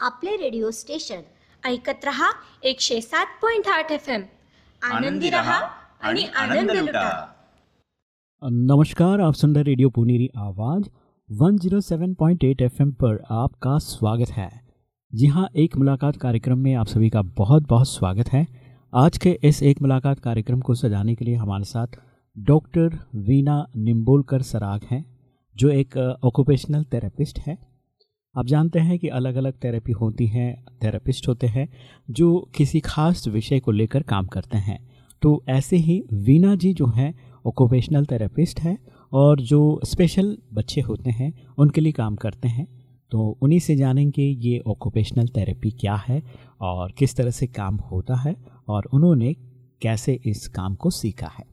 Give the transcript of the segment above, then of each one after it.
आपले radio station ऐकत रहा एकशे सात पॉइंट आठ एफ़ एम आनंदी रहा आणि आनंद लुटा. नमस्कार, आप सुन रहे रेडियो पुनेरी आवाज़ 107.8 एफएम पर आपका स्वागत है। जी हाँ एक मुलाकात कार्यक्रम में आप सभी का बहुत बहुत स्वागत है। आज के इस एक मुलाकात कार्यक्रम को सजाने के लिए हमारे साथ डॉक्टर वीना निम्बोलकर सराग हैं, जो एक ऑक्यूपेशनल थेरेपिस्ट है। आप जानते हैं कि अलग अलग थेरेपी होती हैं थेरेपिस्ट होते हैं, जो किसी खास विषय को लेकर काम करते हैं। तो ऐसे ही वीना जी जो हैं ऑक्यूपेशनल थेरेपिस्ट हैं और जो स्पेशल बच्चे होते हैं, उनके लिए काम करते हैं। तो उन्हीं से जानेंगे ये ऑक्यूपेशनल थेरेपी क्या है और किस तरह से काम होता है और उन्होंने कैसे इस काम को सीखा है।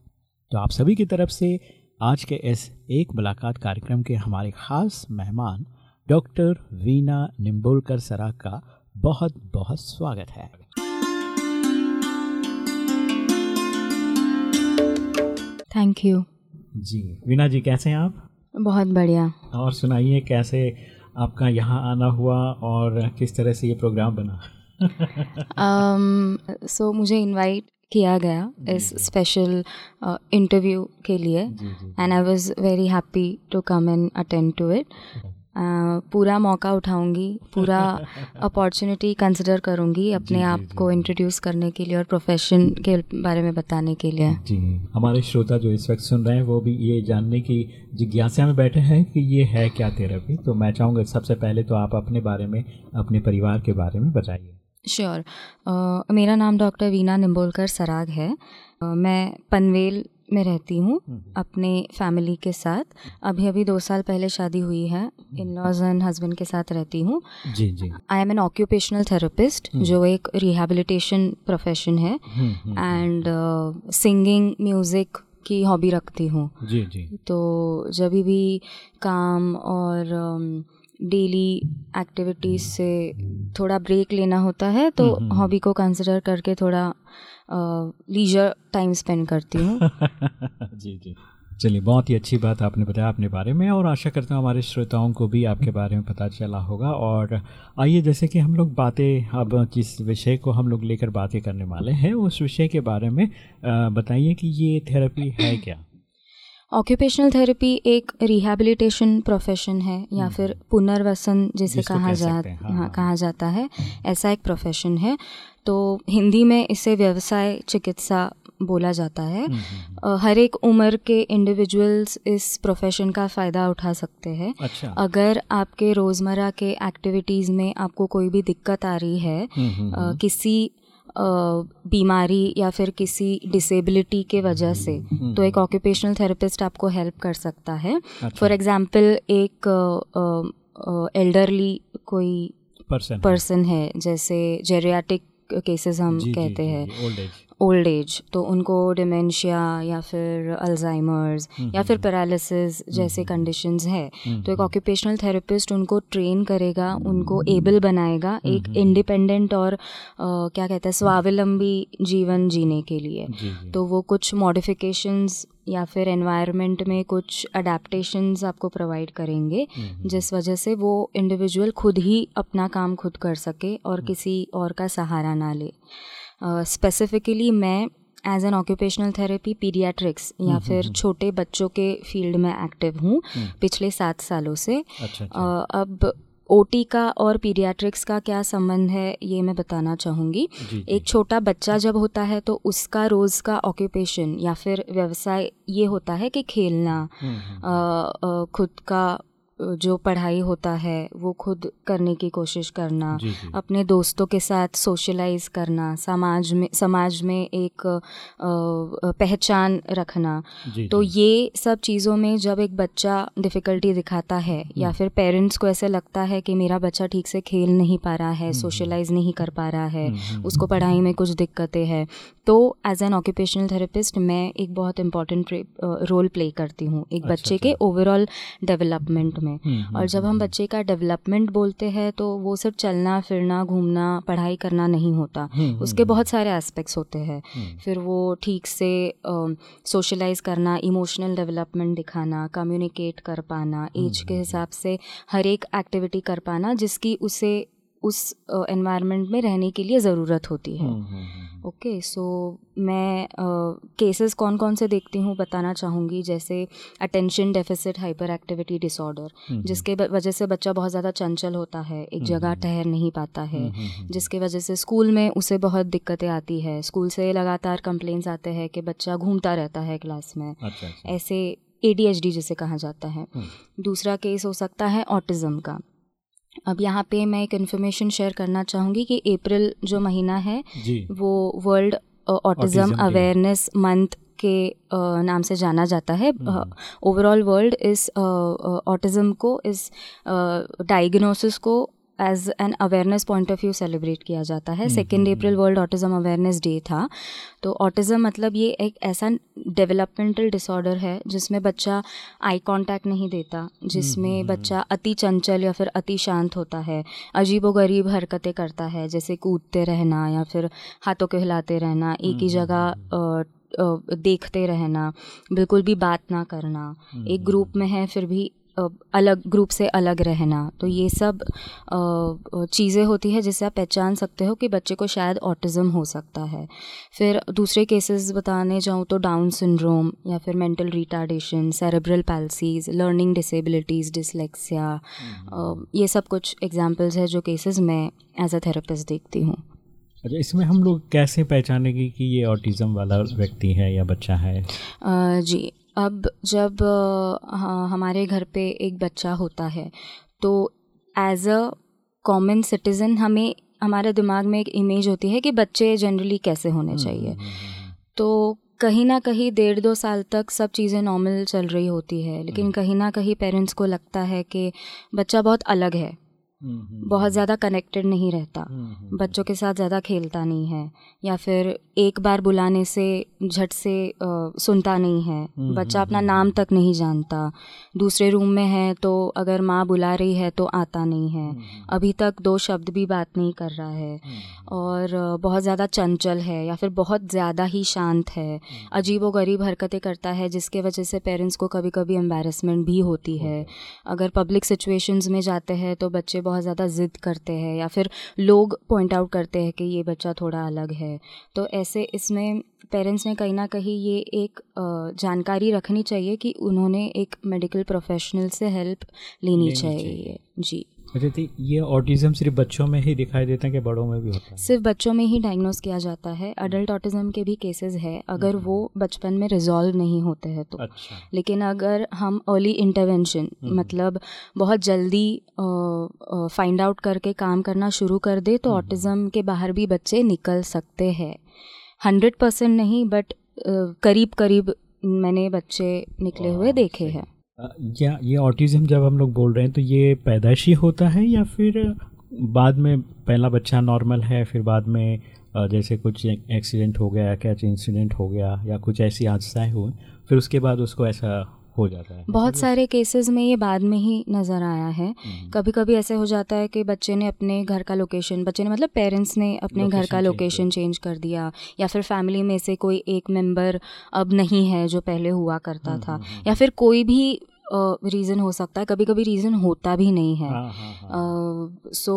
तो आप सभी की तरफ़ से आज के इस एक मुलाकात कार्यक्रम के हमारे ख़ास मेहमान डॉक्टर वीना निम्बोलकर सरा का बहुत बहुत स्वागत है। थैंक यू जी वीना जी कैसे हैं आप? बहुत बढ़िया। और सुनाइए कैसे आपका यहाँ आना हुआ और किस तरह से ये प्रोग्राम बना? सो um, so, मुझे इनवाइट किया गया इस स्पेशल इंटरव्यू के लिए and I was very happy to come and attend to it पूरा मौका उठाऊँगी पूरा अपॉर्चुनिटी कंसिडर करूँगी अपने आप को इंट्रोड्यूस करने के लिए और प्रोफेशन के बारे में बताने के लिए। जी हमारे श्रोता जो इस वक्त सुन रहे हैं वो भी ये जानने की जिज्ञासा में बैठे हैं कि ये है क्या थेरेपी तो मैं चाहूँगा सबसे पहले तो आप अपने बारे में अपने परिवार के बारे में बताइए। Sure sure. uh, मेरा नाम डॉक्टर वीना निम्बोलकर सराग है। uh, मैं पनवेल में रहती हूँ अपने फैमिली के साथ। अभी अभी दो साल पहले शादी हुई है। इन लॉज एंड हस्बैंड के साथ रहती हूँ। जी जी। I am an occupational therapist जो एक रिहेबिलिटेशन प्रोफेशन है। एंड सिंगिंग म्यूज़िक की हॉबी रखती हूँ। जी जी। तो जब भी काम और डेली एक्टिविटीज़ से थोड़ा ब्रेक लेना होता है तो हॉबी को कंसिडर करके थोड़ा लीजर टाइम स्पेंड करती हूँ। जी जी। चलिए बहुत ही अच्छी बात आपने बताया अपने बारे में और आशा करता हूँ हमारे श्रोताओं को भी आपके बारे में पता चला होगा। और आइए जैसे कि हम लोग बातें अब जिस विषय को हम लोग लेकर बातें करने वाले हैं उस विषय के बारे में बताइए कि ये थेरेपी है क्या? ऑक्यूपेशनल थेरेपी एक रिहेबिलिटेशन प्रोफेशन है या फिर पुनर्वसन जिसे कहा जा हाँ, हाँ कहा जाता है ऐसा एक प्रोफेशन है। तो हिंदी में इसे व्यवसाय चिकित्सा बोला जाता है। हर एक उम्र के इंडिविजुअल्स इस प्रोफेशन का फ़ायदा उठा सकते हैं। अच्छा। अगर आपके रोज़मर्रा के एक्टिविटीज़ में आपको कोई भी दिक्कत आ रही है आ, किसी बीमारी या फिर किसी डिसेबिलिटी के वजह से तो एक ऑक्यूपेशनल थेरेपिस्ट आपको हेल्प कर सकता है। फॉर एग्जांपल एक एल्डरली कोई पर्सन है। जैसे जेरियाटिक केसेस हम जी, कहते जी, हैं। ओल्ड एज तो उनको डिमेंशिया या फिर अल्जाइमर्स या फिर पैरालिसिस जैसे कंडीशंस है। तो एक ऑक्यूपेशनल थेरेपिस्ट उनको ट्रेन करेगा उनको एबल बनाएगा एक इंडिपेंडेंट और आ, क्या कहते हैं स्वावलंबी जीवन जीने के लिए। तो वो कुछ मॉडिफिकेशंस या फिर एनवायरनमेंट में कुछ अडेप्टैशंस आपको प्रोवाइड करेंगे जिस वजह से वो इंडिविजुअल खुद ही अपना काम खुद कर सके और किसी और का सहारा ना ले। स्पेसिफिकली uh, मैं as an occupational therapy paediatrics या फिर छोटे बच्चों के फ़ील्ड में एक्टिव हूँ पिछले सात सालों से। अच्छा, अच्छा। uh, अब ओटी का और पीडियाट्रिक्स का क्या संबंध है ये मैं बताना चाहूँगी। एक छोटा बच्चा जब होता है तो उसका रोज़ का ऑक्यूपेशन या फिर व्यवसाय ये होता है कि खेलना हम्म, हम्म, अ, अ, खुद का जो पढ़ाई होता है वो खुद करने की कोशिश करना जी जी। अपने दोस्तों के साथ सोशलाइज करना समाज में समाज में एक पहचान रखना। जी तो जी। ये सब चीज़ों में जब एक बच्चा डिफ़िकल्टी दिखाता है या फिर पेरेंट्स को ऐसे लगता है कि मेरा बच्चा ठीक से खेल नहीं पा रहा है सोशलाइज नहीं कर पा रहा है हम्म, हम्म, उसको पढ़ाई में कुछ दिक्कतें हैं तो एज एन ऑक्यूपेशनल थेरेपिस्ट मैं एक बहुत इंपॉर्टेंट रोल प्ले करती हूँ एक अच्छा, बच्चे के अच्छा। ओवरऑल डेवलपमेंट में। हम्म, हम्म, और जब हम बच्चे का डेवलपमेंट बोलते हैं तो वो सिर्फ़ चलना फिरना घूमना पढ़ाई करना नहीं होता। हम्म, उसके हम्म, बहुत सारे एस्पेक्ट्स होते हैं। हम्म, फिर वो ठीक से सोशलाइज करना इमोशनल डेवलपमेंट दिखाना कम्युनिकेट कर पाना एज के हिसाब से हर एक एक्टिविटी कर पाना जिसकी उसे उस एनवायरनमेंट में रहने के लिए ज़रूरत होती है। हम्म, हम्म, हम्म, ओके सो मैं केसेस कौन कौन से देखती हूँ बताना चाहूँगी जैसे attention deficit hyperactivity disorder जिसके वजह से बच्चा बहुत ज़्यादा चंचल होता है एक जगह ठहर नहीं पाता है जिसके वजह से स्कूल में उसे बहुत दिक्कतें आती है। स्कूल से लगातार कंप्लेंट्स आते हैं कि बच्चा घूमता रहता है क्लास में। अच्छा अच्छा। ऐसे एडीएचडी जिसे कहा जाता है। दूसरा केस हो सकता है ऑटिज़म का। अब यहाँ पे मैं एक इन्फॉर्मेशन शेयर करना चाहूँगी कि अप्रैल जो महीना है वो वर्ल्ड ऑटिज्म अवेयरनेस मंथ के नाम से जाना जाता है। हम्म। ओवरऑल वर्ल्ड इस ऑटिज़म को इस डायग्नोसिस को as an awareness point of view celebrate किया जाता है। Second April World Autism Awareness Day था। तो ऑटिज़म मतलब ये एक ऐसा डेवलपमेंटल डिसऑर्डर है जिसमें बच्चा आई कांटेक्ट नहीं देता जिसमें हम्म, बच्चा अति चंचल या फिर अति शांत होता है अजीबो गरीब हरकतें करता है जैसे कूदते रहना या फिर हाथों को हिलाते रहना एक ही जगह अ, देखते रहना बिल्कुल भी बात ना करना। एक ग्रुप में है फिर भी अलग ग्रुप से अलग रहना। तो ये सब चीज़ें होती है जिससे आप पहचान सकते हो कि बच्चे को शायद ऑटिज़म हो सकता है। फिर दूसरे केसेस बताने जाऊँ तो डाउन सिंड्रोम या फिर mental retardation cerebral palsies learning disabilities dyslexia ये सब कुछ एग्जांपल्स है जो केसेस मैं एज अ थेरेपिस्ट देखती हूँ। अच्छा इसमें हम लोग कैसे पहचानेंगे कि ये ऑटिज़म वाला व्यक्ति है या बच्चा है? अ, जी। अब जब हमारे घर पे एक बच्चा होता है तो एज अ कॉमन सिटीज़न हमें हमारे दिमाग में एक इमेज होती है कि बच्चे जनरली कैसे होने चाहिए। तो कहीं ना कहीं डेढ़ दो साल तक सब चीज़ें नॉर्मल चल रही होती है लेकिन कहीं ना कहीं पेरेंट्स को लगता है कि बच्चा बहुत अलग है। बहुत ज़्यादा कनेक्टेड नहीं रहता। बच्चों के साथ ज़्यादा खेलता नहीं है या फिर एक बार बुलाने से झट से अ, सुनता नहीं है। बच्चा अपना नाम तक नहीं जानता। दूसरे रूम में है तो अगर माँ बुला रही है तो आता नहीं है। अभी तक दो शब्द भी बात नहीं कर रहा है। और बहुत ज़्यादा चंचल है या फिर बहुत ज़्यादा ही शांत है। अजीब व गरीब हरकतें करता है जिसके वजह से पेरेंट्स को कभी कभी एम्बेरसमेंट भी होती है। अगर पब्लिक सिचुएशंस में जाते हैं तो बच्चे बहुत ज़्यादा ज़िद करते हैं या फिर लोग पॉइंट आउट करते हैं कि ये बच्चा थोड़ा अलग है। तो ऐसे इसमें पेरेंट्स ने कहीं ना कहीं ये एक जानकारी रखनी चाहिए कि उन्होंने एक मेडिकल प्रोफेशनल से हेल्प लेनी लेनी चाहिए। चाहिए। जी। अच्छा तो ये ऑटिज्म सिर्फ़ बच्चों में ही दिखाई देता है कि बड़ों में भी होता है। सिर्फ़ बच्चों में ही डायग्नोस किया जाता है। अडल्ट ऑटिज्म के भी केसेस है अगर वो बचपन में रिजॉल्व नहीं होते हैं तो। अच्छा। लेकिन अगर हम अर्ली इंटरवेंशन मतलब बहुत जल्दी फाइंड आउट करके काम करना शुरू कर दे तो ऑटिज़म के बाहर भी बच्चे निकल सकते हैं। हंड्रेड परसेंट नहीं बट करीब करीब मैंने बच्चे निकले हुए देखे हैं। या ये ऑटिज्म जब हम लोग बोल रहे हैं तो ये पैदाइशी होता है या फिर बाद में पहला बच्चा नॉर्मल है, फिर बाद में जैसे कुछ एक्सीडेंट हो गया, क्या इंसिडेंट हो गया, या कुछ ऐसी हादसाएँ हुए फिर उसके बाद उसको ऐसा हो जाता है बहुत सारे केसेस में ये बाद में ही नज़र आया है। हम्म, कभी कभी ऐसे हो जाता है कि बच्चे ने अपने घर का लोकेशन बच्चे ने मतलब पेरेंट्स ने अपने घर का लोकेशन चेंज कर दिया या फिर फैमिली में से कोई एक मेंबर अब नहीं है जो पहले हुआ करता हम्म, था हम्म। या फिर कोई भी रीज़न हो सकता है कभी कभी रीज़न होता भी नहीं है। हाँ हाँ हाँ। सो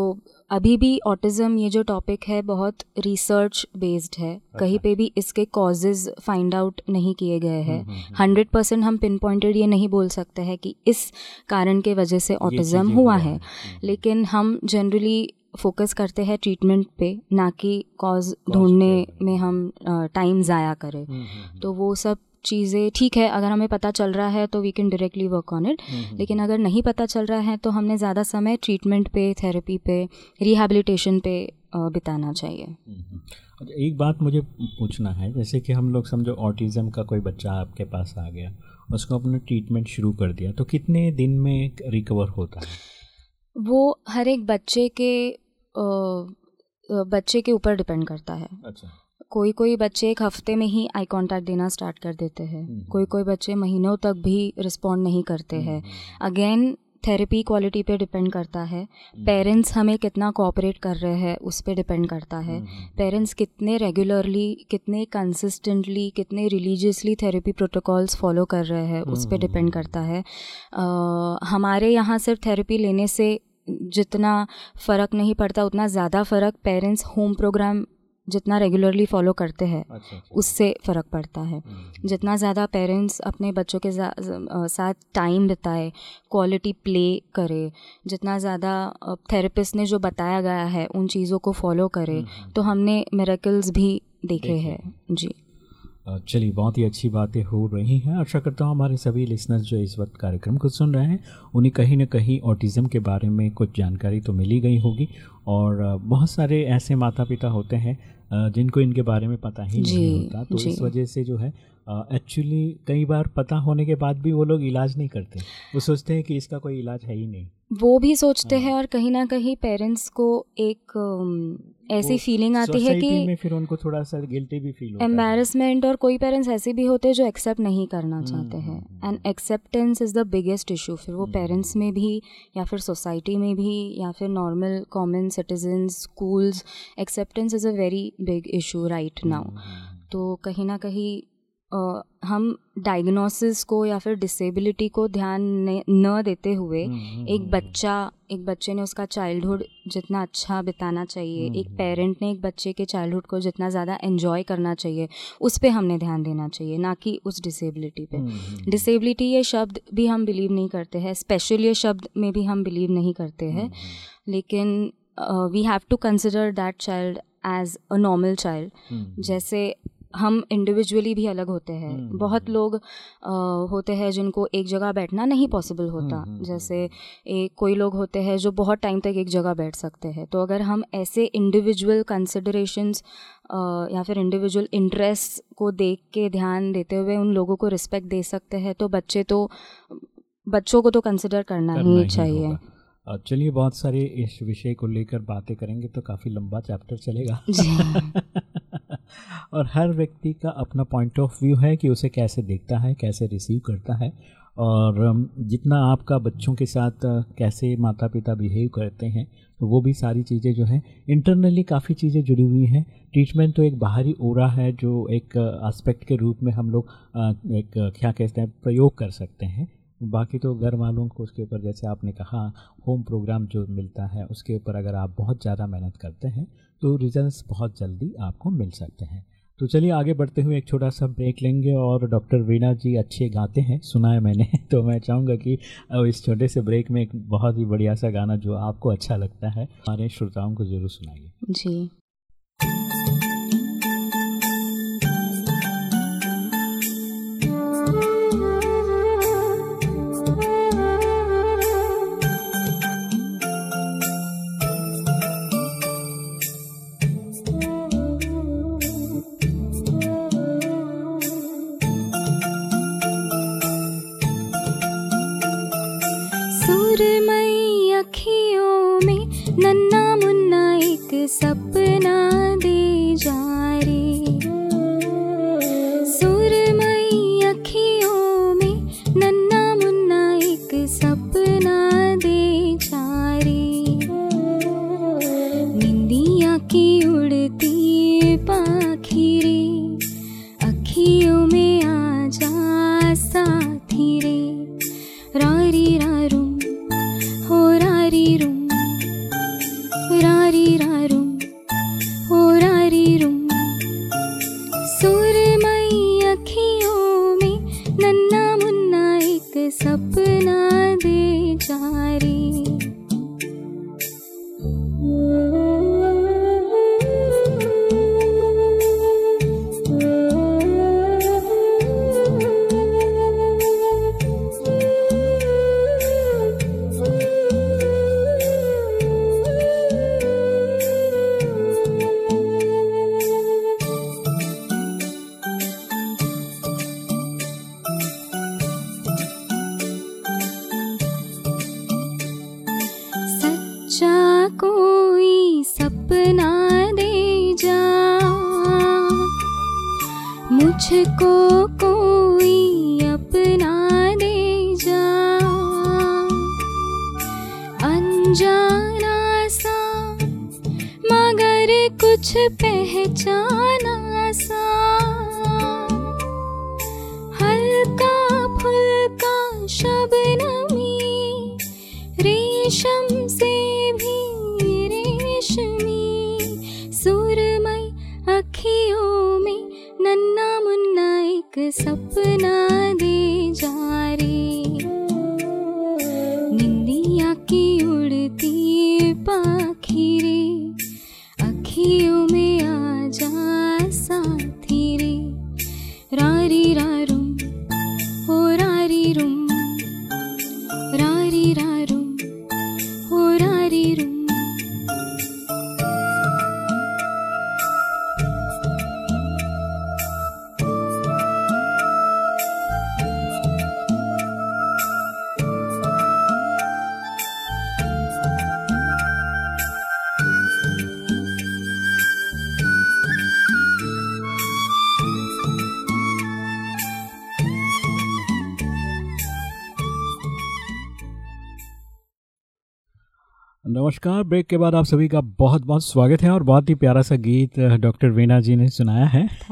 अभी भी ऑटिज़म ये जो टॉपिक है बहुत रिसर्च बेस्ड है। कहीं अच्छा। पे भी इसके कॉजेज़ फाइंड आउट नहीं किए गए हैं। हम्म, हम्म, हंड्रेड परसेंट हम पिन पॉइंटेड ये नहीं बोल सकते हैं कि इस कारण के वजह से ऑटिज़म हुआ है। हम्म, लेकिन हम जनरली फोकस करते हैं ट्रीटमेंट पे ना कि कॉज ढूँढने में हम टाइम ज़ाया करें। हम्म, हम्म, तो वो सब चीज़ें ठीक है अगर हमें पता चल रहा है तो we can directly work on it लेकिन अगर नहीं पता चल रहा है तो हमने ज़्यादा समय ट्रीटमेंट पे थेरेपी पे रिहेबिलिटेशन पे बिताना चाहिए। हम्म। अच्छा एक बात मुझे पूछना है जैसे कि हम लोग समझो ऑटिज़म का कोई बच्चा आपके पास आ गया उसको अपना ट्रीटमेंट शुरू कर दिया तो कितने दिन में रिकवर होता है? वो हर एक बच्चे के अ, बच्चे के ऊपर डिपेंड करता है। अच्छा। कोई कोई बच्चे एक हफ़्ते में ही आई कांटेक्ट देना स्टार्ट कर देते हैं। हम्म। कोई कोई बच्चे महीनों तक भी रिस्पॉन्ड नहीं करते हैं। हम्म, अगेन थेरेपी क्वालिटी पे डिपेंड करता है। हम्म, पेरेंट्स हमें कितना कोऑपरेट कर रहे हैं उस पर डिपेंड करता है। हम्म, हम्म, पेरेंट्स कितने रेगुलरली कितने कंसिस्टेंटली कितने रिलीजियसली थेरेपी प्रोटोकॉल्स फॉलो कर रहे हैं उस पर हम्म, डिपेंड हम्म। करता है। अ, हमारे यहाँ सिर्फ़ थेरेपी लेने से जितना फ़र्क नहीं पड़ता उतना ज़्यादा फ़र्क पेरेंट्स होम प्रोग्राम जितना रेगुलरली फॉलो करते हैं अच्छा अच्छा। उससे फ़र्क पड़ता है। हम्म, जितना ज़्यादा पेरेंट्स अपने बच्चों के साथ टाइम बिताए क्वालिटी प्ले करे जितना ज़्यादा थेरेपिस्ट ने जो बताया गया है उन चीज़ों को फॉलो करे हम्म, तो हमने मेरेकल्स भी देखे हैं। जी। चलिए बहुत ही अच्छी बातें हो रही हैं। आशा करता हूँ हमारे सभी लिसनर्स जो इस वक्त कार्यक्रम को सुन रहे हैं उन्हें कहीं ना कहीं ऑटिज़म के बारे में कुछ जानकारी तो मिली गई होगी। और बहुत सारे ऐसे माता पिता होते हैं जिनको इनके बारे में पता ही नहीं होता। तो इस वजह से जो है एक्चुअली कई बार पता होने के बाद भी वो लोग इलाज नहीं करते। वो सोचते हैं कि इसका कोई इलाज है ही नहीं। वो भी सोचते हाँ। हैं और कहीं ना कहीं पेरेंट्स को एक ऐसी फीलिंग आती है कि में फिर उनको थोड़ा सा गिल्टी भी फील होता है। एम्बेरसमेंट और कोई पेरेंट्स ऐसे भी होते हैं जो एक्सेप्ट नहीं करना चाहते हैं। हम्म, and acceptance is the biggest issue फिर वो हम्म। पेरेंट्स में भी या फिर सोसाइटी में भी या फिर normal common citizen schools acceptance is a very big issue right now हम्म, हम्म, तो कहीं ना कहीं हम डायग्नोसिस को या फिर डिसेबिलिटी को ध्यान न देते हुए हम्म, हम्म, एक हम्म, बच्चा एक बच्चे ने उसका चाइल्डहुड जितना अच्छा बिताना चाहिए एक। पेरेंट ने एक बच्चे के चाइल्डहुड को जितना ज़्यादा एन्जॉय करना चाहिए उस पर हमने ध्यान देना चाहिए ना कि उस डिसेबिलिटी पे। डिसेबिलिटी ये शब्द भी हम बिलीव नहीं करते हैं स्पेशल ये शब्द में भी हम बिलीव नहीं करते हैं लेकिन we have to consider that child as a normal child जैसे हम इंडिविजुअली भी अलग होते हैं। हम्म, बहुत लोग अ, होते हैं जिनको एक जगह बैठना नहीं पॉसिबल होता। हम्म, हम्म, जैसे एक कोई लोग होते हैं जो बहुत टाइम तक एक जगह बैठ सकते हैं। तो अगर हम ऐसे इंडिविजुअल कंसिडरेशंस या फिर इंडिविजुअल इंटरेस्ट को देख के ध्यान देते हुए उन लोगों को रिस्पेक्ट दे सकते हैं तो बच्चे तो बच्चों को तो कंसिडर करना, करना ही चाहिए। चलिए बहुत सारे इस विषय को लेकर बातें करेंगे तो काफ़ी लंबा चैप्टर चलेगा। और हर व्यक्ति का अपना पॉइंट ऑफ़ व्यू है कि उसे कैसे देखता है, कैसे रिसीव करता है। और जितना आपका बच्चों के साथ कैसे माता पिता बिहेव करते हैं तो वो भी सारी चीज़ें जो हैं इंटरनली काफ़ी चीज़ें जुड़ी हुई हैं। ट्रीटमेंट तो एक बाहरी ओरा है जो एक एस्पेक्ट के रूप में हम लोग एक क्या कहते हैं, प्रयोग कर सकते हैं। बाकी तो घर वालों को उसके ऊपर, जैसे आपने कहा होम प्रोग्राम जो मिलता है, उसके ऊपर अगर आप बहुत ज़्यादा मेहनत करते हैं तो रिजल्ट्स बहुत जल्दी आपको मिल सकते हैं। तो चलिए आगे बढ़ते हुए एक छोटा सा ब्रेक लेंगे और डॉक्टर वीणा जी अच्छे गाते हैं सुना है मैंने। तो मैं चाहूँगा कि इस छोटे से ब्रेक में एक बहुत ही बढ़िया सा गाना जो आपको अच्छा लगता है, हमारे श्रोताओं को ज़रूर सुनाइए। जी। नमस्कार। ब्रेक के बाद आप सभी का बहुत बहुत स्वागत है और बहुत ही प्यारा सा गीत डॉक्टर वीणा जी ने सुनाया है।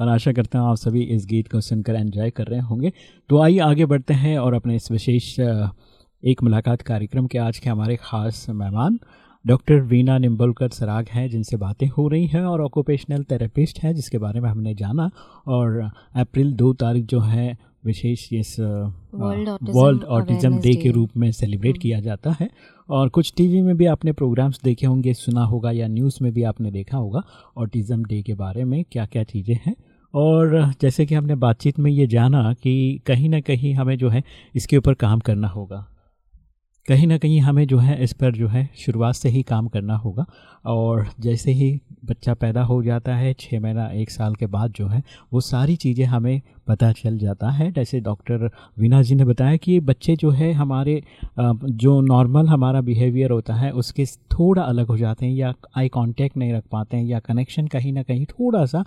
और आशा करता हूँ आप सभी इस गीत को सुनकर एंजॉय कर रहे होंगे। तो आइए आगे बढ़ते हैं और अपने इस विशेष एक मुलाकात कार्यक्रम के आज के हमारे ख़ास मेहमान डॉक्टर वीना निम्बलकर सराग हैं जिनसे बातें हो रही हैं और ऑक्यूपेशनल थेरेपिस्ट हैं जिसके बारे में हमने जाना। और अप्रैल दो तारीख जो है विशेष इस वर्ल्ड ऑटिज्म डे के रूप में सेलिब्रेट हम्म। किया जाता है। और कुछ टीवी में भी आपने प्रोग्राम्स देखे होंगे सुना होगा या न्यूज़ में भी आपने देखा होगा ऑटिज़म डे के बारे में क्या क्या चीज़ें हैं। और जैसे कि हमने बातचीत में ये जाना कि कहीं ना कहीं हमें जो है इसके ऊपर काम करना होगा। कहीं ना कहीं हमें जो है इस पर जो है शुरुआत से ही काम करना होगा। और जैसे ही बच्चा पैदा हो जाता है छः महीना एक साल के बाद जो है वो सारी चीज़ें हमें पता चल जाता है। जैसे डॉक्टर वीना जी ने बताया कि बच्चे जो है, हमारे जो नॉर्मल हमारा बिहेवियर होता है, उसके थोड़ा अलग हो जाते हैं या आई कांटेक्ट नहीं रख पाते हैं या कनेक्शन कहीं ना कहीं थोड़ा सा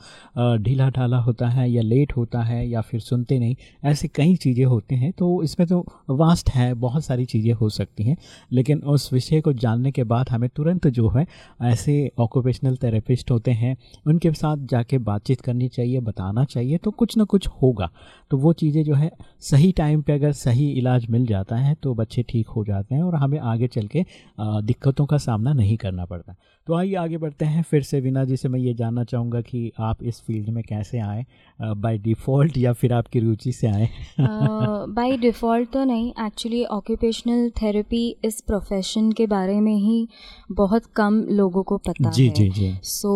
ढीला ढाला होता है या लेट होता है या फिर सुनते नहीं, ऐसे कई चीज़ें होते हैं। तो इसमें तो वास्ट है, बहुत सारी चीज़ें हो सकती हैं। लेकिन उस विषय को जानने के बाद हमें तुरंत जो है, ऐसे ऑक्यूपेशनल थेरेपिस्ट होते हैं, उनके साथ जाके बातचीत करनी चाहिए, बताना चाहिए तो कुछ ना कुछ होगा। तो वो चीज़ें जो है सही टाइम पे अगर सही इलाज मिल जाता है तो बच्चे ठीक हो जाते हैं और हमें आगे चल के दिक्कतों का सामना नहीं करना पड़ता। तो आइए आगे बढ़ते हैं। फिर से वीना जी से मैं ये जानना चाहूँगा कि आप इस फ़ील्ड में कैसे आए? बाय डिफ़ॉल्ट या फिर आपकी रुचि से आए? बाय डिफ़ॉल्ट तो नहीं। एक्चुअली ऑक्यूपेशनल थेरेपी इस प्रोफेशन के बारे में ही बहुत कम लोगों को पता जी है। जी जी। सो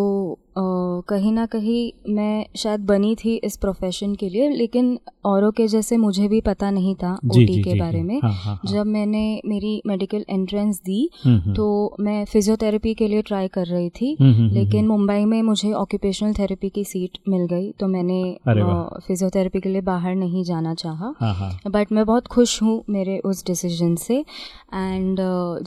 कहीं ना कहीं मैं शायद बनी थी इस प्रोफेशन के लिए लेकिन औरों के जैसे मुझे भी पता नहीं था ओटी के जी, बारे। में। हाँ, हाँ, हाँ। जब मैंने मेरी मेडिकल एंट्रेंस दी हम्म, हम्म, तो मैं फिजियोथेरेपी के लिए ट्राई कर रही थी हम्म, लेकिन मुंबई में मुझे ऑक्यूपेशनल थेरेपी की सीट मिल गई तो मैंने फिजियोथेरेपी के लिए बाहर नहीं जाना चाहा। हाँ हाँ। बट मैं बहुत खुश हूँ मेरे उस डिसीज़न से। एंड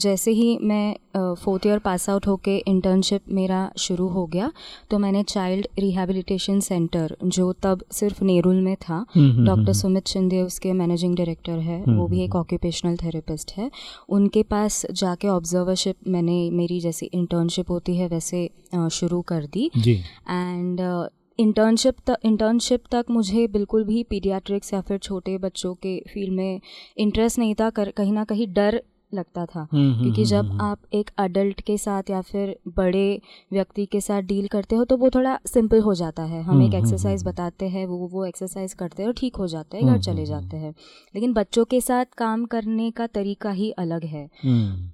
जैसे ही मैं फोर्थ ईयर पास आउट होके इंटर्नशिप मेरा शुरू हो गया तो मैंने चाइल्ड रिहैबिलिटेशन सेंटर जो तब सिर्फ़ नेरुल में था। हम्म, हम्म, डॉक्टर हम्म, सुमित शिंदे उसके मैनेजिंग डायरेक्टर है हम्म, वो भी एक हम्म। ऑक्यूपेशनल थेरेपिस्ट है। उनके पास जाके ऑब्जर्वरशिप मैंने मेरी जैसी इंटर्नशिप होती है वैसे शुरू कर दी। एंड इंटर्नशिप तक इंटर्नशिप तक मुझे बिल्कुल भी पीडियाट्रिक्स या फिर छोटे बच्चों के फ़ील्ड में इंटरेस्ट नहीं था। कर, कहीं ना कहीं डर लगता था। हम्म, हम्म, क्योंकि हम्म, जब आप एक अडल्ट के साथ या फिर बड़े व्यक्ति के साथ डील करते हो तो वो थोड़ा सिंपल हो जाता है। हम एक एक्सरसाइज। बताते हैं वो वो एक्सरसाइज करते हैं और ठीक हो जाते हैं घर चले जाते हैं। लेकिन बच्चों के साथ काम करने का तरीका ही अलग है।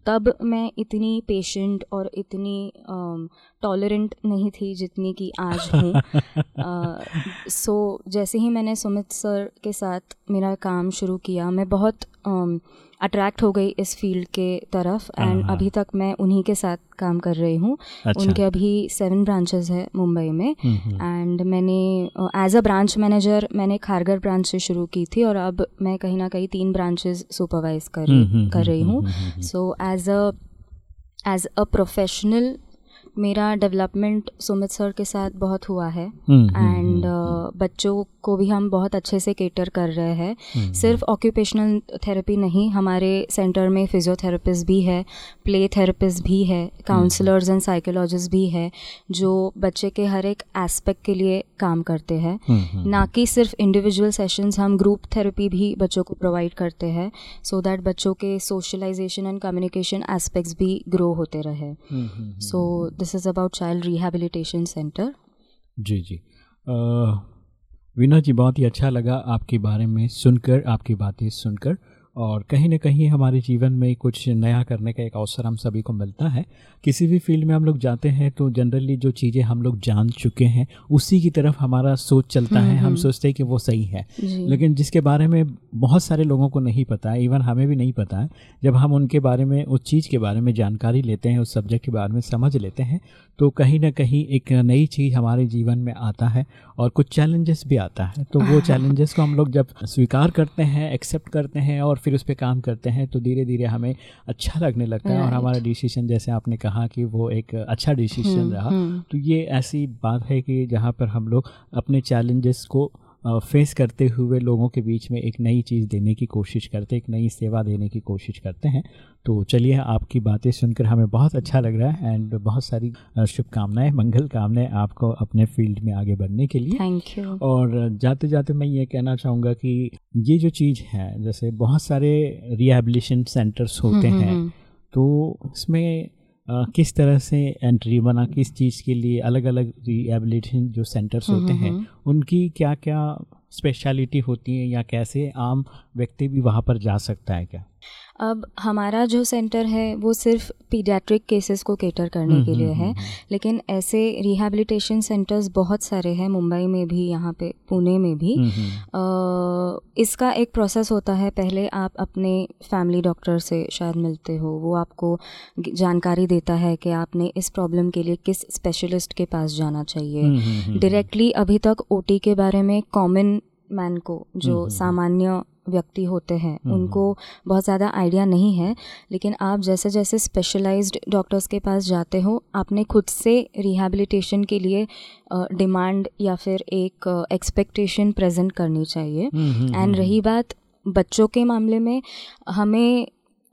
तब मैं इतनी पेशेंट और इतनी टॉलरेंट नहीं थी जितनी कि आज हूँ। सो जैसे ही मैंने सुमित सर के साथ मेरा काम शुरू किया मैं बहुत अट्रैक्ट हो गई इस फ़ील्ड के तरफ़ एंड हाँ। अभी तक मैं उन्हीं के साथ काम कर रही हूँ। अच्छा। उनके अभी सेवन ब्रांचेस है मुंबई में। एंड मैंने एज अ ब्रांच मैनेजर मैंने खारगर ब्रांच से शुरू की थी और अब मैं कहीं ना कहीं तीन ब्रांचेस सुपरवाइज कर रही कर रही हूँ। So as a as a professional मेरा डेवलपमेंट सुमित सर के साथ बहुत हुआ है। हम्म, हम्म, एंड हम्म, बच्चों को भी हम बहुत अच्छे से केटर कर रहे हैं। हम्म, सिर्फ़ ऑक्यूपेशनल थेरेपी नहीं हमारे सेंटर में फिजियोथेरेपिस्ट भी है प्ले थेरेपिस्ट भी है काउंसलर्स एंड साइकोलॉजिस्ट भी है जो बच्चे के हर एक एस्पेक्ट के लिए काम करते हैं। हम्म, हम्म, ना कि सिर्फ़ इंडिविजुअल सेशंस हम ग्रुप थेरेपी भी बच्चों को प्रोवाइड करते हैं सो दैट बच्चों के सोशलाइजेशन एंड कम्युनिकेशन एस्पेक्ट्स भी ग्रो होते रहे। हम्म, हम्म, हम्म, so this is about child rehabilitation centre जी जी। वीना जी, बहुत ही अच्छा लगा आपके बारे में सुनकर, आपकी बातें सुनकर। और कहीं ना कहीं हमारे जीवन में कुछ नया करने का एक अवसर हम सभी को मिलता है। किसी भी फ़ील्ड में हम लोग जाते हैं तो जनरली जो चीज़ें हम लोग जान चुके हैं उसी की तरफ़ हमारा सोच चलता है। हम हम्म। सोचते हैं कि वो सही है। लेकिन जिसके बारे में बहुत सारे लोगों को नहीं पता है इवन हमें भी नहीं पता है जब हम उनके बारे में उस चीज़ के बारे में जानकारी लेते हैं उस सब्जेक्ट के बारे में समझ लेते हैं तो कहीं ना कहीं एक नई चीज़ हमारे जीवन में आता है और कुछ चैलेंजेस भी आता है। तो वो चैलेंजेस को हम लोग जब स्वीकार करते हैं एक्सेप्ट करते हैं और फिर उस पर काम करते हैं तो धीरे धीरे हमें अच्छा लगने लगता है और हमारा डिसीज़न जैसे आपने कहा कि वो एक अच्छा डिसीज़न हम्म, रहा हम्म। तो ये ऐसी बात है कि जहाँ पर हम लोग अपने चैलेंजेस को फेस करते हुए लोगों के बीच में एक नई चीज़ देने की कोशिश करते हैं एक नई सेवा देने की कोशिश करते हैं। तो चलिए आपकी बातें सुनकर हमें बहुत अच्छा लग रहा है एंड बहुत सारी शुभकामनाएँ मंगल कामनाएँ आपको अपने फ़ील्ड में आगे बढ़ने के लिए। थैंक यू और जाते जाते मैं ये कहना चाहूँगा कि ये जो चीज़ है जैसे बहुत सारे रिहेबिलिटेशन सेंटर्स होते हम्म, हैं हम्म, तो इसमें किस तरह से एंट्री बना किस चीज़ के लिए अलग अलग रिहेबिलिटेशन जो सेंटर्स होते हम्म, हैं हम्म। उनकी क्या क्या स्पेशलिटी होती है या कैसे आम व्यक्ति भी वहाँ पर जा सकता है क्या अब हमारा जो सेंटर है वो सिर्फ़ पीडियाट्रिक केसेस को केटर करने के लिए है। लेकिन ऐसे रिहैबिलिटेशन सेंटर्स बहुत सारे हैं मुंबई में भी यहाँ पे पुणे में भी। हम्म, हम्म, इसका एक प्रोसेस होता है पहले आप अपने फैमिली डॉक्टर से शायद मिलते हो वो आपको जानकारी देता है कि आपने इस प्रॉब्लम के लिए किस स्पेशलिस्ट के पास जाना चाहिए। हम्म, हम्म, हम्म, डायरेक्टली अभी तक ओटी के बारे में कॉमन मैन को हम्म, जो हम्म। सामान्य व्यक्ति होते हैं। हम्म, उनको बहुत ज़्यादा आइडिया नहीं है लेकिन आप जैसे जैसे स्पेशलाइज्ड डॉक्टर्स के पास जाते हो आपने खुद से रिहेबिलिटेशन के लिए डिमांड या फिर एक एक्सपेक्टेशन प्रेजेंट करनी चाहिए। हम्म, हम्म, एंड हम्म, रही बात बच्चों के मामले में हमें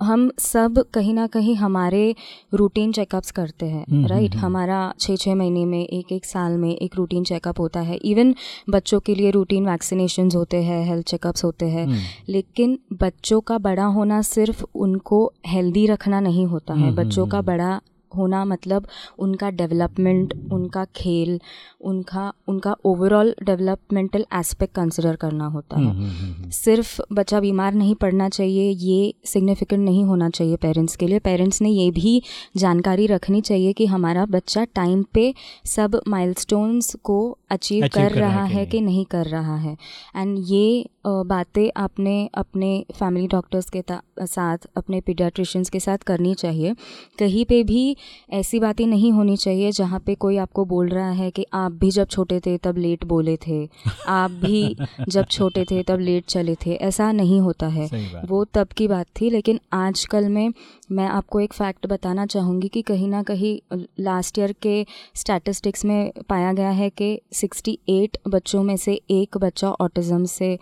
हम सब कहीं ना कहीं हमारे रूटीन चेकअप्स करते हम्म, हैं राइट हम्म। हमारा छः छः महीने में एक एक साल में एक रूटीन चेकअप होता है। इवन बच्चों के लिए रूटीन वैक्सीनेशन होते हैं हेल्थ चेकअप्स होते हैं। हम्म, लेकिन बच्चों का बड़ा होना सिर्फ़ उनको हेल्दी रखना नहीं होता है। हम्म, बच्चों का हम्म। बड़ा होना मतलब उनका डेवलपमेंट उनका खेल उनका उनका ओवरऑल डेवलपमेंटल एस्पेक्ट कंसिडर करना होता है। हम्म, हम्म, हम्म, सिर्फ़ बच्चा बीमार नहीं पड़ना चाहिए ये सिग्निफिकेंट नहीं होना चाहिए पेरेंट्स के लिए। पेरेंट्स ने ये भी जानकारी रखनी चाहिए कि हमारा बच्चा टाइम पे सब माइलस्टोन्स को अचीव कर कर रहा है कि नहीं? कर रहा है। एंड ये बातें आपने अपने फैमिली डॉक्टर्स के साथ अपने पीडियाट्रिशियंस के साथ करनी चाहिए। कहीं पे भी ऐसी बातें नहीं होनी चाहिए जहाँ पे कोई आपको बोल रहा है कि आप भी जब छोटे थे तब लेट बोले थे आप भी जब छोटे थे तब लेट चले थे ऐसा नहीं होता है। वो तब की बात थी लेकिन आजकल में मैं आपको एक फैक्ट बताना चाहूँगी कि कहीं ना कहीं लास्ट ईयर के स्टैटिस्टिक्स में पाया गया है कि 68 बच्चों में से एक बच्चा ऑटिज़म से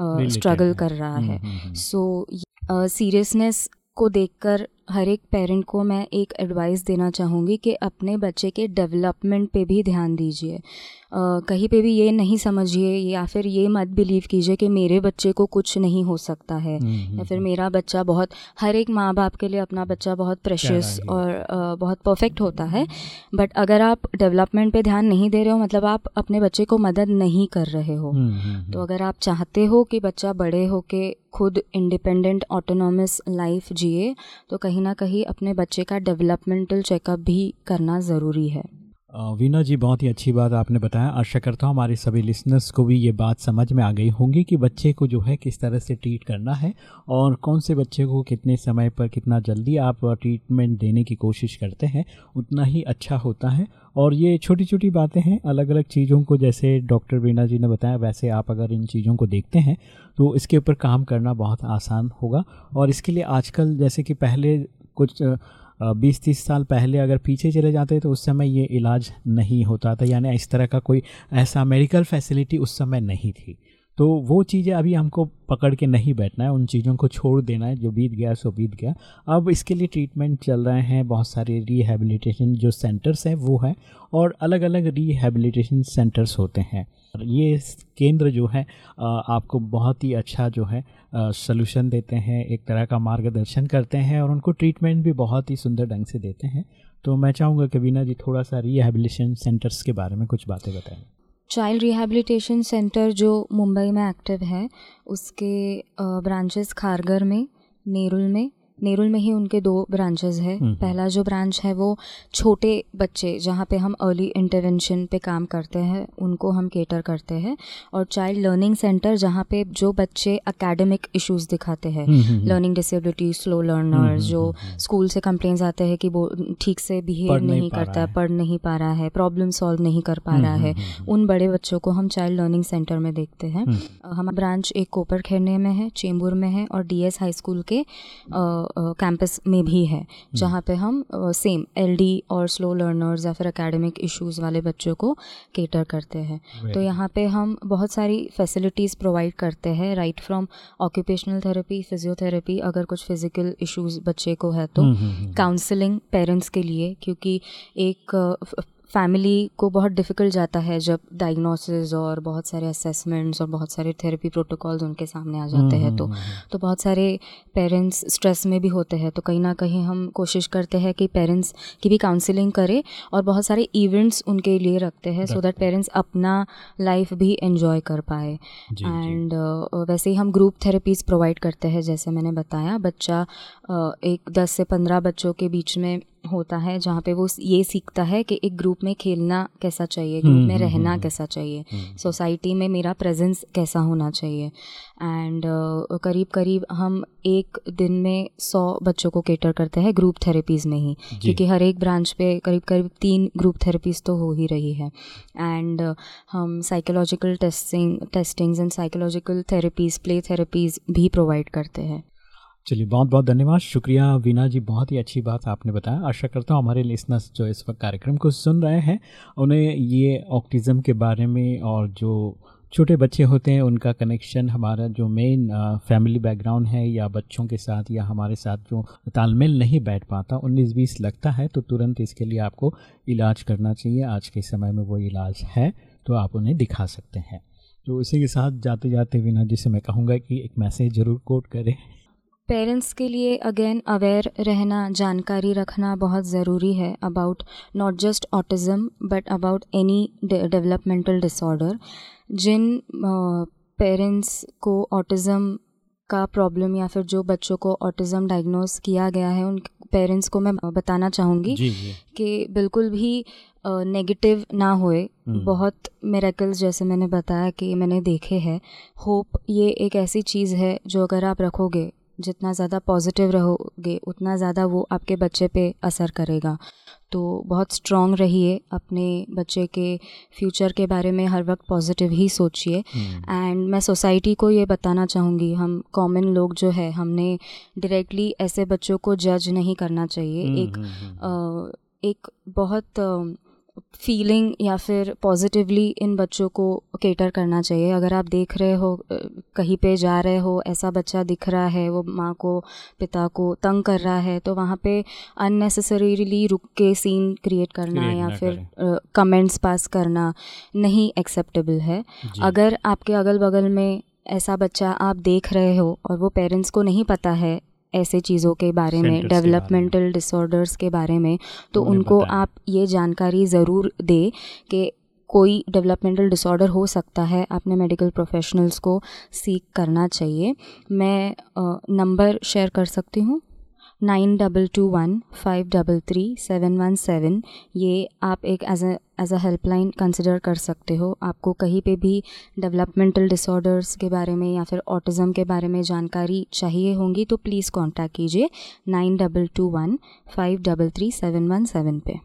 स्ट्रगल है। कर रहा हम्म, है। हम्म, हम्म, सो सीरियसनेस को देखकर हर एक पेरेंट को मैं एक एडवाइस देना चाहूँगी कि अपने बच्चे के डेवलपमेंट पे भी ध्यान दीजिए। कहीं पे भी ये नहीं समझिए या फिर ये मत बिलीव कीजिए कि मेरे बच्चे को कुछ नहीं हो सकता है। हम्म, या हम्म, फिर मेरा बच्चा बहुत हर एक माँ बाप के लिए अपना बच्चा बहुत प्रेशियस और अ, बहुत परफेक्ट होता है। बट अगर आप डेवलपमेंट पे ध्यान नहीं दे रहे हो मतलब आप अपने बच्चे को मदद नहीं कर रहे हो। हम्म, हम्म, तो अगर आप चाहते हो कि बच्चा बड़े हो के खुद इंडिपेंडेंट ऑटोनॉमस लाइफ जिए तो कहीं ना कहीं अपने बच्चे का डेवलपमेंटल चेकअप भी करना ज़रूरी है। वीना जी, बहुत ही अच्छी बात आपने बताया। आशा करता हूँ हमारे सभी लिसनर्स को भी ये बात समझ में आ गई होंगी कि बच्चे को जो है किस तरह से ट्रीट करना है और कौन से बच्चे को कितने समय पर कितना जल्दी आप ट्रीटमेंट देने की कोशिश करते हैं, उतना ही अच्छा होता है। और ये छोटी छोटी बातें हैं अलग अलग चीज़ों को जैसे डॉक्टर वीणा जी ने बताया, वैसे आप अगर इन चीज़ों को देखते हैं तो इसके ऊपर काम करना बहुत आसान होगा। और इसके लिए आजकल जैसे कि पहले कुछ बीस तीस साल पहले अगर पीछे चले जाते तो उस समय ये इलाज नहीं होता था। यानी इस तरह का कोई ऐसा मेडिकल फैसिलिटी उस समय नहीं थी। तो वो चीज़ें अभी हमको पकड़ के नहीं बैठना है, उन चीज़ों को छोड़ देना है, जो बीत गया सो बीत गया। अब इसके लिए ट्रीटमेंट चल रहे हैं, बहुत सारे रिहेबिलिटेशन जो सेंटर्स हैं, वो है, और अलग अलग रिहेबिलिटेशन सेंटर्स होते हैं। ये केंद्र जो है आपको बहुत ही अच्छा जो है सलूशन देते हैं, एक तरह का मार्गदर्शन करते हैं, और उनको ट्रीटमेंट भी बहुत ही सुंदर ढंग से देते हैं। तो मैं चाहूँगा कि वीना जी थोड़ा सा रिहेबिलिटेशन सेंटर्स के बारे में कुछ बातें बताएँ। चाइल्ड रिहैबिलिटेशन सेंटर जो मुंबई में एक्टिव है उसके ब्रांचेस खारगर में नेरुल में नेरुल में ही उनके दो ब्रांचेस है। हम्म, हम्म। पहला जो ब्रांच है वो छोटे बच्चे जहाँ पे हम अर्ली इंटरवेंशन पे काम करते हैं उनको हम केटर करते हैं। और चाइल्ड लर्निंग सेंटर जहाँ पे जो बच्चे अकेडमिक इश्यूज़ दिखाते हैं। लर्निंग डिसेबिलिटी स्लो लर्नर्स जो स्कूल से कंप्लेन आते हैं कि वो ठीक से बिहेव नहीं, नहीं करता है। पढ़ नहीं पा रहा है प्रॉब्लम सॉल्व नहीं कर पा रहा है। उन बड़े बच्चों को हम चाइल्ड लर्निंग सेंटर में देखते हैं। हमारा ब्रांच एक कोपर खेरने में है चेंबूर में है और डी एस हाई स्कूल के कैंपस में भी है हम्म। जहाँ पे हम सेम एलडी और स्लो लर्नर्स या फिर एकेडमिक इश्यूज़ वाले बच्चों को केटर करते हैं। तो यहाँ पे हम बहुत सारी फैसिलिटीज़ प्रोवाइड करते हैं right from occupational therapy physiotherapy अगर कुछ फ़िज़िकल इश्यूज़ बच्चे को है तो काउंसलिंग हम्म, पेरेंट्स हम्म, के लिए क्योंकि एक फैमिली को बहुत डिफ़िकल्ट जाता है जब डायग्नोसिस और बहुत सारे असेसमेंट्स और बहुत सारे थेरेपी प्रोटोकॉल्स उनके सामने आ जाते हैं तो तो बहुत सारे पेरेंट्स स्ट्रेस में भी होते हैं तो कहीं ना कहीं हम कोशिश करते हैं कि पेरेंट्स की भी काउंसलिंग करें और बहुत सारे इवेंट्स उनके लिए रखते हैं सो दैट पेरेंट्स अपना लाइफ भी इन्जॉय कर पाए। एंड uh, वैसे ही हम ग्रुप थेरेपीज़ प्रोवाइड करते हैं जैसे मैंने बताया बच्चा uh, एक दस से पंद्रह बच्चों के बीच में होता है जहाँ पे वो ये सीखता है कि एक ग्रुप में खेलना कैसा चाहिए ग्रुप हम्म, में हम्म, रहना हम्म, कैसा चाहिए सोसाइटी में मेरा प्रेजेंस कैसा होना चाहिए। एंड uh, करीब करीब हम एक दिन में सौ बच्चों को केटर करते हैं ग्रुप थेरेपीज़ में ही क्योंकि हर एक ब्रांच पे करीब करीब तीन ग्रुप थेरेपीज़ तो हो ही रही है। एंड uh, हम psychological testing testings and psychological therapies play therapies भी प्रोवाइड करते हैं। चलिए बहुत बहुत धन्यवाद। शुक्रिया वीना जी, बहुत ही अच्छी बात आपने बताया। आशा करता हूँ हमारे लिसनर्स जो इस वक्त कार्यक्रम को सुन रहे हैं, उन्हें ये ऑक्टिज़म के बारे में और जो छोटे बच्चे होते हैं, उनका कनेक्शन हमारा जो मेन फैमिली बैकग्राउंड है या बच्चों के साथ या हमारे साथ जो तालमेल नहीं बैठ पाता, उन्नीस बीस लगता है तो तुरंत इसके लिए आपको इलाज करना चाहिए। आज के समय में वो इलाज है तो आप उन्हें दिखा सकते हैं। तो इसी के साथ जाते जाते विना जी से मैं कहूँगा कि एक मैसेज ज़रूर कोट करें। पेरेंट्स के लिए अगेन अवेयर रहना जानकारी रखना बहुत ज़रूरी है about not just autism but about any developmental disorder Jin parents को ऑटिज़म का प्रॉब्लम या फिर जो बच्चों को ऑटिज़म डायग्नोस किया गया है उन पेरेंट्स को मैं बताना चाहूँगी कि बिल्कुल भी नेगेटिव ना होए। हम्म। बहुत मेरेकल्स जैसे मैंने बताया कि मैंने देखे हैं। होप ये एक ऐसी चीज़ है जो अगर आप रखोगे जितना ज़्यादा पॉजिटिव रहोगे उतना ज़्यादा वो आपके बच्चे पे असर करेगा। तो बहुत स्ट्रॉन्ग रहिए अपने बच्चे के फ्यूचर के बारे में हर वक्त पॉजिटिव ही सोचिए। एंड हम्म। मैं सोसाइटी को ये बताना चाहूँगी हम कॉमन लोग जो है हमने डायरेक्टली ऐसे बच्चों को जज नहीं करना चाहिए। हम्म, एक हम्म, एक बहुत फीलिंग या फिर पॉजिटिवली इन बच्चों को केटर करना चाहिए। अगर आप देख रहे हो कहीं पे जा रहे हो ऐसा बच्चा दिख रहा है वो माँ को पिता को तंग कर रहा है तो वहाँ पे अननेसेसरीली रुक के सीन क्रिएट करना या फिर कमेंट्स पास करना नहीं एक्सेप्टेबल है। अगर आपके अगल बगल में ऐसा बच्चा आप देख रहे हो और वो पेरेंट्स को नहीं पता है ऐसे चीज़ों के बारे में डेवलपमेंटल डिसऑर्डर्स के बारे में तो उनको आप ये जानकारी ज़रूर दें कि कोई डेवलपमेंटल डिसऑर्डर हो सकता है अपने मेडिकल प्रोफेशनल्स को सीख करना चाहिए। मैं नंबर शेयर कर सकती हूँ? Nine double two one five double three seven one seven ये आप एक as a as a helpline consider कर सकते हो आपको कहीं पे भी डेवलपमेंटल डिसऑर्डर्स के बारे में या फिर ऑटिज़म के बारे में जानकारी चाहिए होंगी तो प्लीज़ कॉन्टैक्ट कीजिए nine double two one five double three seven one seven पे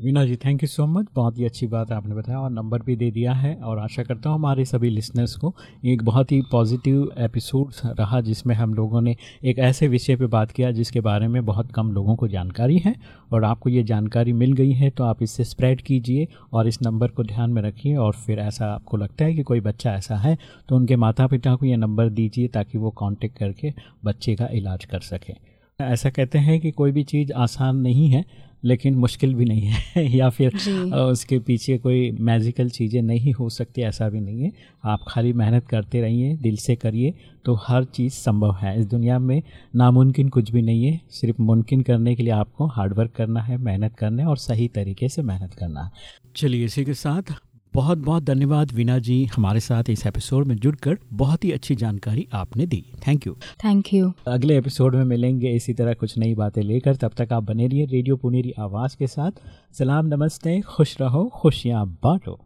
Veena ji thank you so much बहुत ही अच्छी बात आपने बताया और नंबर भी दे दिया है और आशा करता हूँ हमारे सभी लिसनर्स को एक बहुत ही पॉजिटिव एपिसोड रहा जिसमें हम लोगों ने एक ऐसे विषय पे बात किया जिसके बारे में बहुत कम लोगों को जानकारी है और आपको ये जानकारी मिल गई है तो आप इससे स्प्रेड कीजिए और इस नंबर को ध्यान में रखिए और फिर ऐसा आपको लगता है कि कोई बच्चा ऐसा है तो उनके माता पिता को ये नंबर दीजिए ताकि वो कॉन्टेक्ट करके बच्चे का इलाज कर सकें। ऐसा कहते हैं कि कोई भी चीज़ आसान नहीं है लेकिन मुश्किल भी नहीं है या फिर उसके पीछे कोई मैजिकल चीज़ें नहीं हो सकती ऐसा भी नहीं है। आप खाली मेहनत करते रहिए दिल से करिए तो हर चीज़ संभव है। इस दुनिया में नामुमकिन कुछ भी नहीं है। सिर्फ़ मुमकिन करने के लिए आपको हार्डवर्क करना है मेहनत करना है और सही तरीके से मेहनत करना है। चलिए इसी के साथ बहुत बहुत धन्यवाद वीना जी हमारे साथ इस एपिसोड में जुड़कर। बहुत ही अच्छी जानकारी आपने दी। थैंक यू थैंक यू अगले एपिसोड में मिलेंगे इसी तरह कुछ नई बातें लेकर। तब तक आप बने रहिए रेडियो पुनेरी आवाज़ के साथ। सलाम नमस्ते खुश रहो खुशियाँ बांटो।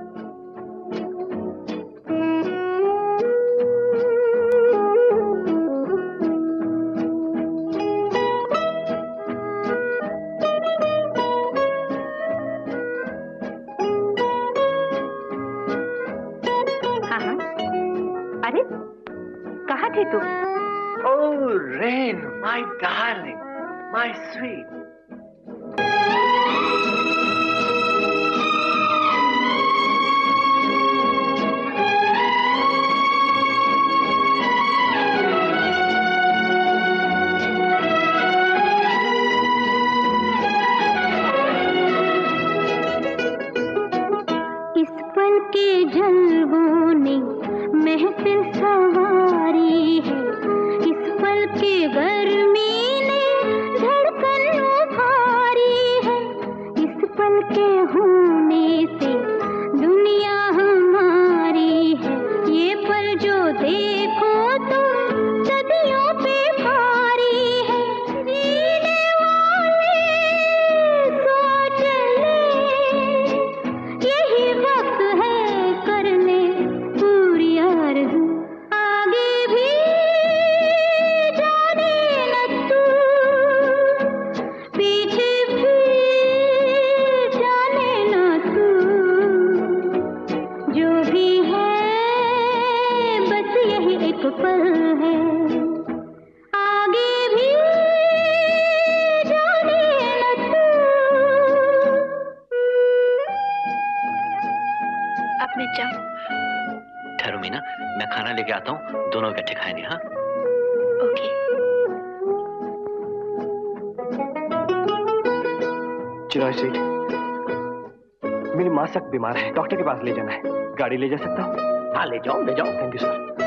गाड़ी ले जा सकता हूँ। हाँ ले जाओ ले जाओ। थैंक यू सर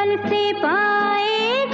पल से पाए